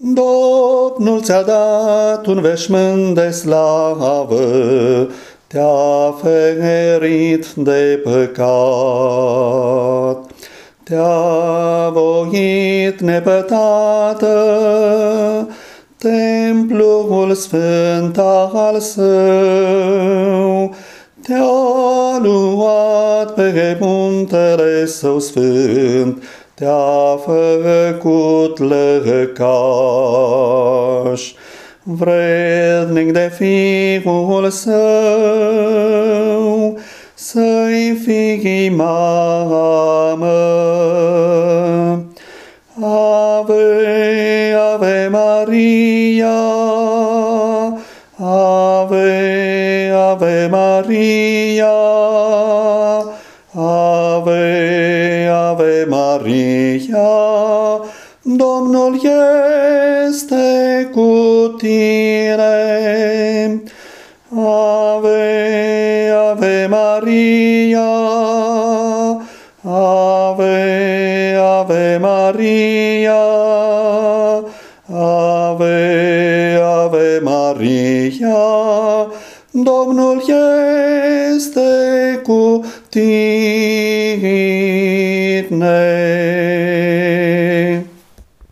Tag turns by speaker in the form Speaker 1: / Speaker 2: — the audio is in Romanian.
Speaker 1: Domnul ți-a dat un veșmânt de slavă, te-a ferit de păcat. Te-a voit nepătată, templul sfânt al său, te-a luat pe muntele său sfânt, te-a făcut lăcaș, vrednic de fiul său, să-i fii mamă. Ave, Ave Ave Maria, Ave, Ave Maria, Domnul este cu tine. Ave, Ave Maria, Ave, Ave Maria, Ave, Ave Maria, Domnul este cu tine.